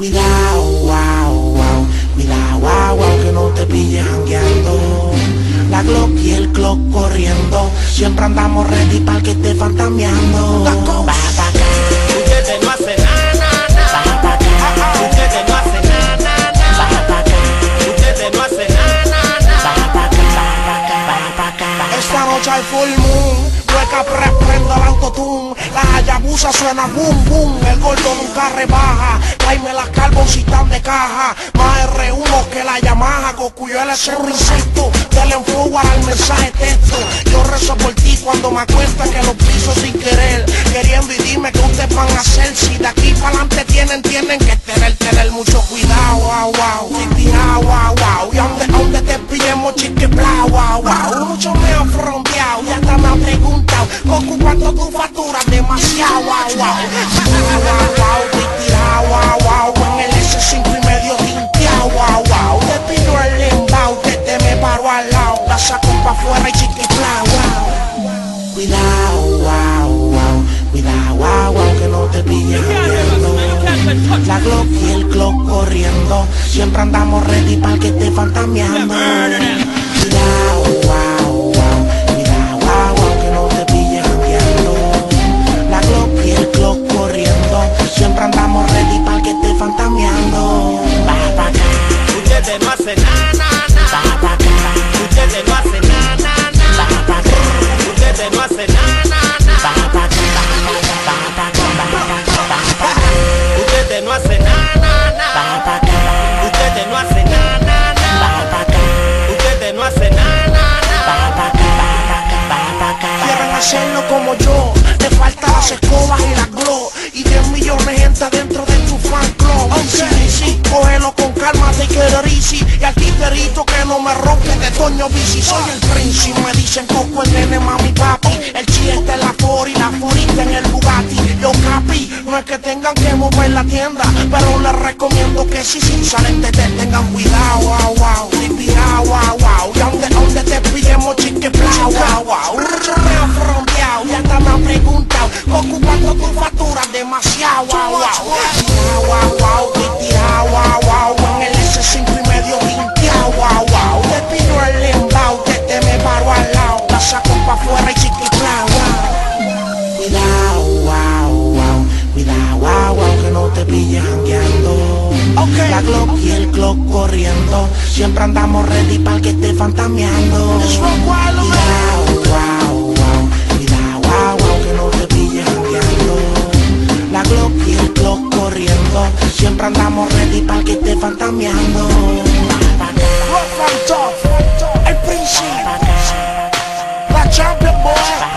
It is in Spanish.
Cuidado, wow, wow, cuidado, wow, wow, que no te pilles jangueando. La Glock y el clock corriendo, siempre andamos ready para que esté fantameando. Baja pa' acá, Ustedes no hacen nada, nada, nada. baja pa' acá, Ustedes no hacen nada, nada. baja pa' acá, Ustedes no hacen nada, baja pa' acá, baja pa' acá, baja pa' acá. Esta noche hay full moon, hueca prendo el autotune, la hayabusa suena boom boom, el gordo nunca rebaja, tráeme las carboncitas de caja, más R1 que la Yamaha, Goku es un insecto, dale un forward al mensaje texto, yo rezo por ti cuando me acuesta que lo piso sin querer, queriendo y dime que ustedes van a hacer, si de aquí para adelante tienen, tienen que tener, tener mucho cuidado, wow, wow, wow, wow, wow, y donde, donde te pillemos chique, bla, wow, wow, mucho Goku, ¿cuánto tú facturas? Demasiado, wow, wow, estoy tirado, wow, wow, en el S5 y medio tinteado, wow, wow, te pido el embao, que te me paro al lado, la saco pa' afuera y chique, bla, wow. Cuidado, wow, wow, cuidado, wow, wow, que no te jangueando. La Glock y el clock corriendo, siempre andamos ready para que esté fantameando. Como yo, le faltan las escobas y la glow Y 10 millones de gente dentro de tu fan club. Sí, sí, cógelo con calma, te quiero easy. Y al titerito que no me rompe de Toño Bici. Soy el príncipe, me dicen Coco, el nene, mami, papi. El chiste en la Fori, la Forita en el Bugatti. Yo capi, no es que tengan que mover la tienda Pero les recomiendo que si sin salen te tengan cuidado, La Glock y el clock corriendo, siempre andamos ready para que esté fantameando. Top, el príncipe, baja pa' acá, la champion boy